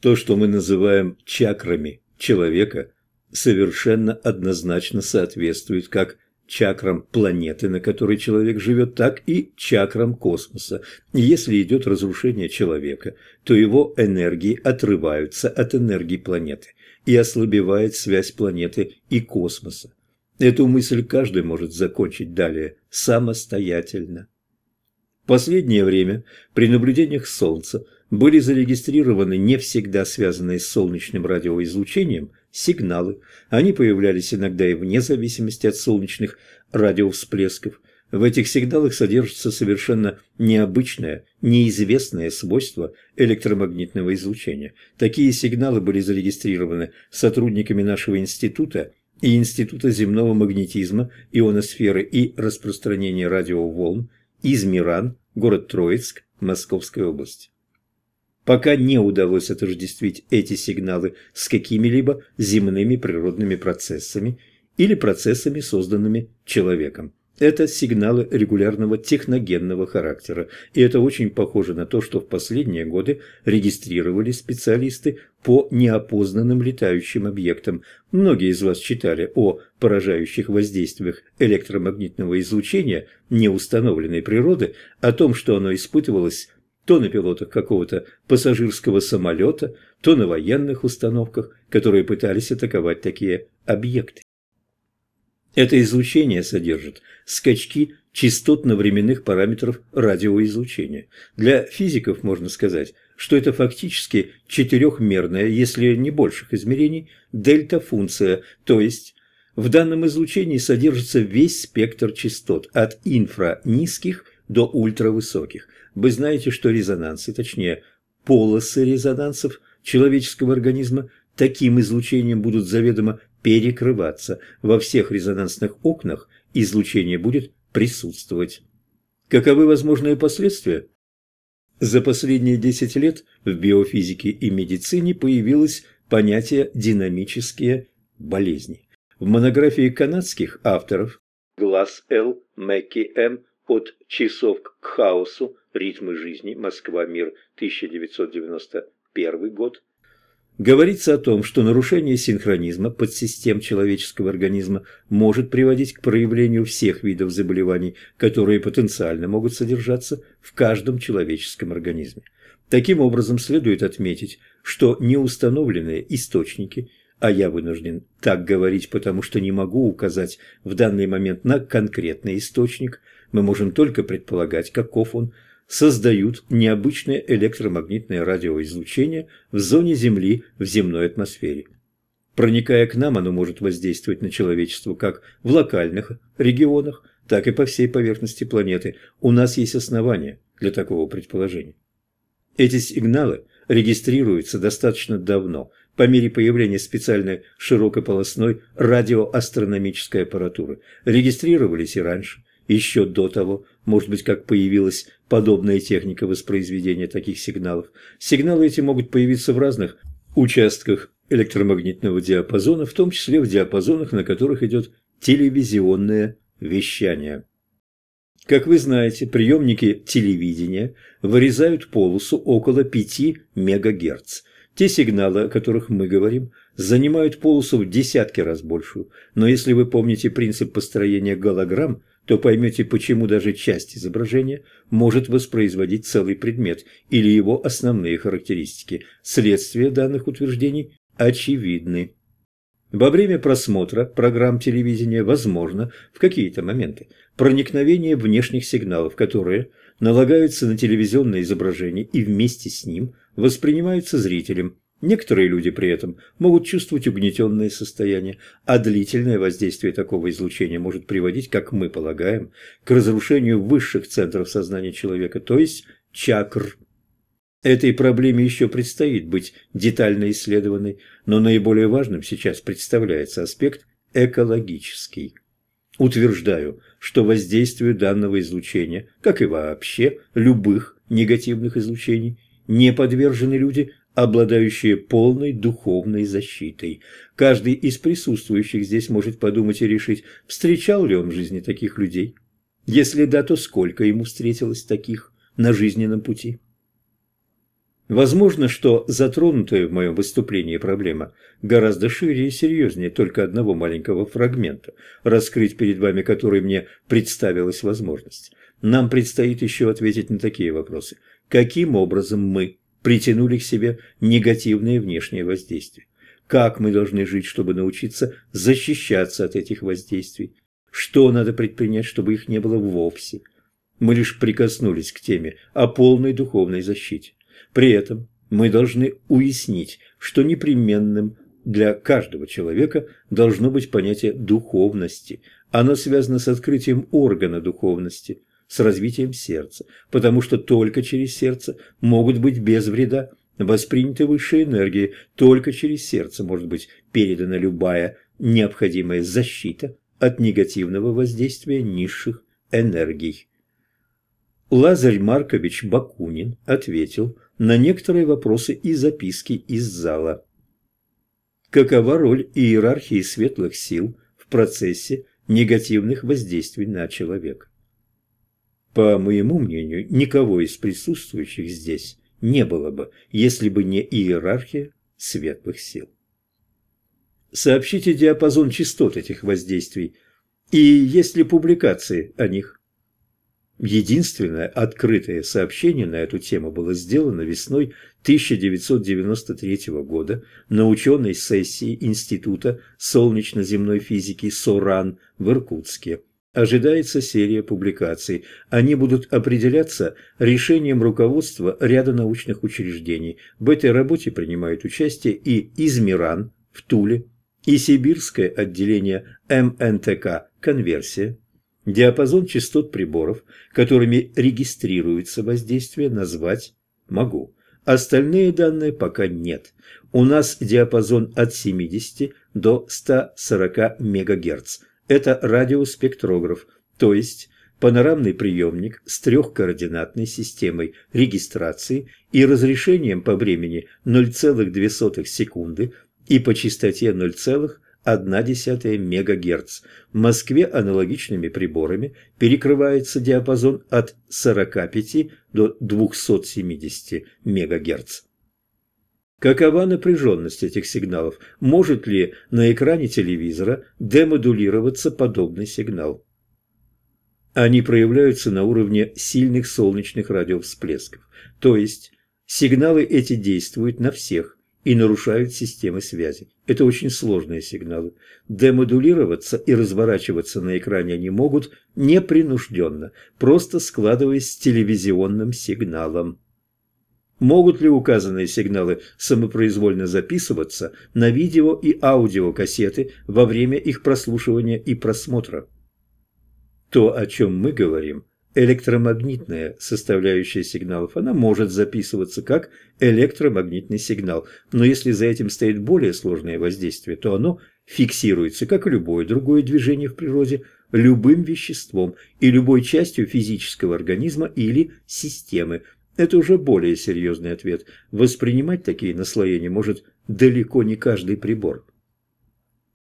То, что мы называем чакрами человека, совершенно однозначно соответствует как чакрам планеты, на которой человек живет, так и чакрам космоса. Если идет разрушение человека, то его энергии отрываются от энергии планеты и ослабевает связь планеты и космоса. Эту мысль каждый может закончить далее самостоятельно. Последнее время при наблюдениях Солнца были зарегистрированы не всегда связанные с солнечным радиоизлучением сигналы. Они появлялись иногда и вне зависимости от солнечных радиовсплесков. В этих сигналах содержится совершенно необычное, неизвестное свойство электромагнитного излучения. Такие сигналы были зарегистрированы сотрудниками нашего института и Института земного магнетизма, ионосферы и распространения радиоволн, Измиран, город Троицк, Московская область. Пока не удалось отождествить эти сигналы с какими-либо земными природными процессами или процессами, созданными человеком. Это сигналы регулярного техногенного характера, и это очень похоже на то, что в последние годы регистрировали специалисты по неопознанным летающим объектам. Многие из вас читали о поражающих воздействиях электромагнитного излучения неустановленной природы, о том, что оно испытывалось то на пилотах какого-то пассажирского самолета, то на военных установках, которые пытались атаковать такие объекты. Это излучение содержит скачки частотно-временных параметров радиоизлучения. Для физиков можно сказать, что это фактически четырехмерная, если не больших измерений, дельта-функция, то есть в данном излучении содержится весь спектр частот от инфранизких до ультравысоких. Вы знаете, что резонансы, точнее полосы резонансов человеческого организма таким излучением будут заведомо перекрываться. Во всех резонансных окнах излучение будет присутствовать. Каковы возможные последствия? За последние 10 лет в биофизике и медицине появилось понятие «динамические болезни». В монографии канадских авторов Глаз Л. Мэкки М. «От часов к хаосу. Ритмы жизни. Москва. Мир. 1991 год» Говорится о том, что нарушение синхронизма подсистем человеческого организма может приводить к проявлению всех видов заболеваний, которые потенциально могут содержаться в каждом человеческом организме. Таким образом, следует отметить, что неустановленные источники, а я вынужден так говорить, потому что не могу указать в данный момент на конкретный источник, мы можем только предполагать, каков он – создают необычное электромагнитное радиоизлучение в зоне Земли в земной атмосфере. Проникая к нам, оно может воздействовать на человечество как в локальных регионах, так и по всей поверхности планеты. У нас есть основания для такого предположения. Эти сигналы регистрируются достаточно давно, по мере появления специальной широкополосной радиоастрономической аппаратуры. Регистрировались и раньше, еще до того, может быть, как появилась подобная техника воспроизведения таких сигналов. Сигналы эти могут появиться в разных участках электромагнитного диапазона, в том числе в диапазонах, на которых идет телевизионное вещание. Как вы знаете, приемники телевидения вырезают полосу около 5 МГц. Те сигналы, о которых мы говорим, занимают полосу в десятки раз большую. Но если вы помните принцип построения голограмм, то поймете, почему даже часть изображения может воспроизводить целый предмет или его основные характеристики. Следствия данных утверждений очевидны. Во время просмотра программ телевидения возможно в какие-то моменты проникновение внешних сигналов, которые налагаются на телевизионное изображение и вместе с ним воспринимаются зрителем. Некоторые люди при этом могут чувствовать угнетенное состояние, а длительное воздействие такого излучения может приводить, как мы полагаем, к разрушению высших центров сознания человека, то есть чакр. Этой проблеме еще предстоит быть детально исследованной, но наиболее важным сейчас представляется аспект экологический. Утверждаю, что воздействию данного излучения, как и вообще любых негативных излучений, не подвержены люди – обладающие полной духовной защитой. Каждый из присутствующих здесь может подумать и решить, встречал ли он в жизни таких людей. Если да, то сколько ему встретилось таких на жизненном пути? Возможно, что затронутая в моем выступлении проблема гораздо шире и серьезнее только одного маленького фрагмента, раскрыть перед вами который мне представилась возможность. Нам предстоит еще ответить на такие вопросы. Каким образом мы притянули к себе негативные внешние воздействия? Как мы должны жить, чтобы научиться защищаться от этих воздействий? Что надо предпринять, чтобы их не было вовсе? Мы лишь прикоснулись к теме о полной духовной защите. При этом мы должны уяснить, что непременным для каждого человека должно быть понятие духовности. Оно связано с открытием органа духовности, с развитием сердца, потому что только через сердце могут быть без вреда восприняты высшие энергии, только через сердце может быть передана любая необходимая защита от негативного воздействия низших энергий. Лазарь Маркович Бакунин ответил на некоторые вопросы и записки из зала. Какова роль иерархии светлых сил в процессе негативных воздействий на человека? По моему мнению, никого из присутствующих здесь не было бы, если бы не иерархия светлых сил. Сообщите диапазон частот этих воздействий и есть ли публикации о них. Единственное открытое сообщение на эту тему было сделано весной 1993 года на ученой сессии Института солнечно-земной физики СОРАН в Иркутске. Ожидается серия публикаций. Они будут определяться решением руководства ряда научных учреждений. В этой работе принимают участие и Измиран в Туле, и Сибирское отделение МНТК «Конверсия», Диапазон частот приборов, которыми регистрируется воздействие, назвать могу. Остальные данные пока нет. У нас диапазон от 70 до 140 МГц. Это радиоспектрограф, то есть панорамный приемник с трехкоординатной системой регистрации и разрешением по времени 0,2 секунды и по частоте 0,1 0,1 МГц. В Москве аналогичными приборами перекрывается диапазон от 45 до 270 МГц. Какова напряженность этих сигналов? Может ли на экране телевизора демодулироваться подобный сигнал? Они проявляются на уровне сильных солнечных радиовсплесков, то есть сигналы эти действуют на всех, и нарушают системы связи. Это очень сложные сигналы. Демодулироваться и разворачиваться на экране они могут непринужденно, просто складываясь с телевизионным сигналом. Могут ли указанные сигналы самопроизвольно записываться на видео и аудиокассеты во время их прослушивания и просмотра? То, о чем мы говорим, электромагнитная составляющая сигналов, она может записываться как электромагнитный сигнал, но если за этим стоит более сложное воздействие, то оно фиксируется, как любое другое движение в природе, любым веществом и любой частью физического организма или системы. Это уже более серьезный ответ. Воспринимать такие наслоения может далеко не каждый прибор.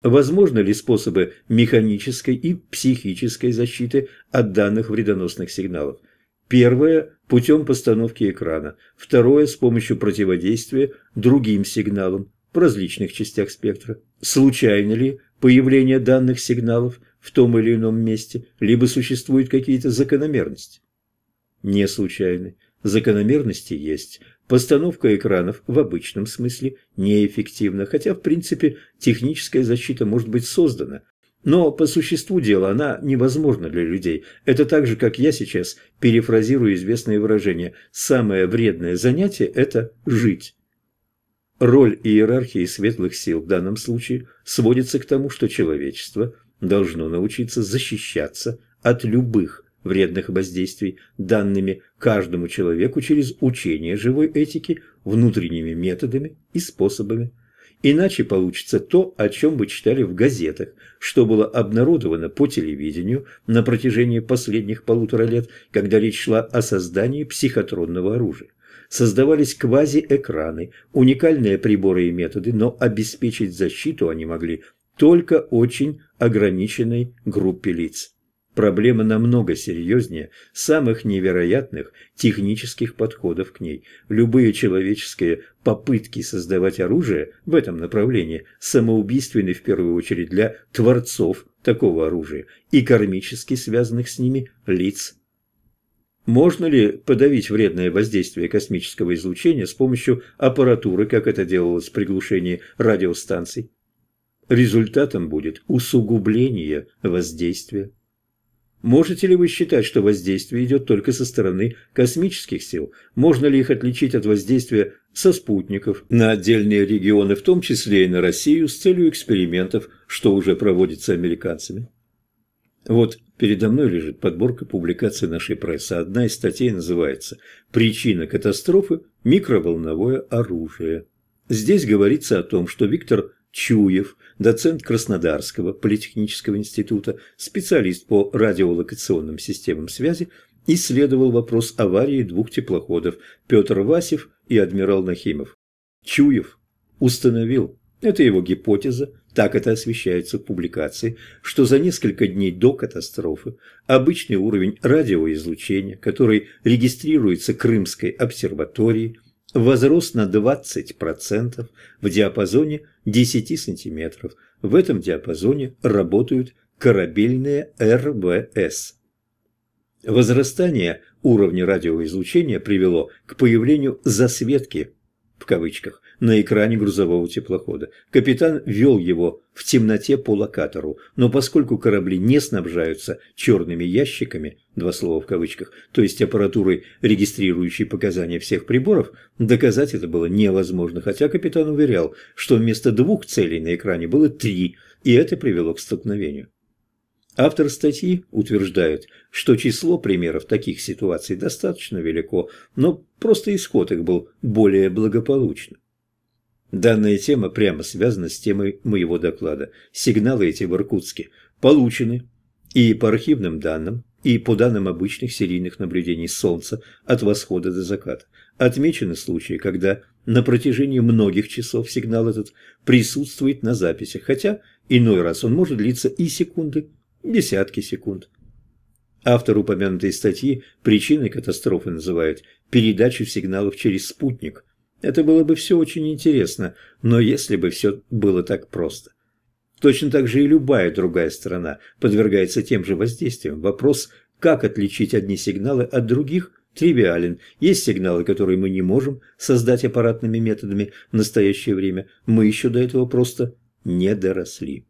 Возможны ли способы механической и психической защиты от данных вредоносных сигналов? Первое – путем постановки экрана, второе – с помощью противодействия другим сигналам в различных частях спектра. Случайно ли появление данных сигналов в том или ином месте, либо существуют какие-то закономерности? Не случайны. Закономерности есть. Постановка экранов в обычном смысле неэффективна, хотя в принципе техническая защита может быть создана. Но по существу дела она невозможна для людей. Это так же, как я сейчас перефразирую известное выражение «самое вредное занятие – это жить». Роль иерархии светлых сил в данном случае сводится к тому, что человечество должно научиться защищаться от любых вредных воздействий, данными каждому человеку через учение живой этики внутренними методами и способами. Иначе получится то, о чем вы читали в газетах, что было обнародовано по телевидению на протяжении последних полутора лет, когда речь шла о создании психотронного оружия. Создавались квази-экраны, уникальные приборы и методы, но обеспечить защиту они могли только очень ограниченной группе лиц. Проблема намного серьезнее самых невероятных технических подходов к ней. Любые человеческие попытки создавать оружие в этом направлении самоубийственны в первую очередь для творцов такого оружия и кармически связанных с ними лиц. Можно ли подавить вредное воздействие космического излучения с помощью аппаратуры, как это делалось при глушении радиостанций? Результатом будет усугубление воздействия. Можете ли вы считать, что воздействие идет только со стороны космических сил? Можно ли их отличить от воздействия со спутников на отдельные регионы, в том числе и на Россию, с целью экспериментов, что уже проводится американцами? Вот передо мной лежит подборка публикаций нашей прессы. Одна из статей называется «Причина катастрофы – микроволновое оружие». Здесь говорится о том, что Виктор Чуев, доцент Краснодарского политехнического института, специалист по радиолокационным системам связи, исследовал вопрос аварии двух теплоходов Петр Васев и адмирал Нахимов. Чуев установил, это его гипотеза, так это освещается в публикации, что за несколько дней до катастрофы обычный уровень радиоизлучения, который регистрируется Крымской обсерваторией, возрос на 20% в диапазоне 10 см. В этом диапазоне работают корабельные РВС. Возрастание уровня радиоизлучения привело к появлению «засветки» в кавычках на экране грузового теплохода. Капитан вел его в темноте по локатору, но поскольку корабли не снабжаются черными ящиками, два слова в кавычках, то есть аппаратурой, регистрирующей показания всех приборов, доказать это было невозможно, хотя капитан уверял, что вместо двух целей на экране было три, и это привело к столкновению. Автор статьи утверждает, что число примеров таких ситуаций достаточно велико, но просто исход их был более благополучным. Данная тема прямо связана с темой моего доклада. Сигналы эти в Иркутске получены и по архивным данным, и по данным обычных серийных наблюдений Солнца от восхода до заката. Отмечены случаи, когда на протяжении многих часов сигнал этот присутствует на записях, хотя иной раз он может длиться и секунды, десятки секунд. Автор упомянутой статьи причиной катастрофы называют передачу сигналов через спутник – это было бы все очень интересно, но если бы все было так просто. Точно так же и любая другая сторона подвергается тем же воздействиям. Вопрос, как отличить одни сигналы от других, тривиален. Есть сигналы, которые мы не можем создать аппаратными методами в настоящее время. Мы еще до этого просто не доросли.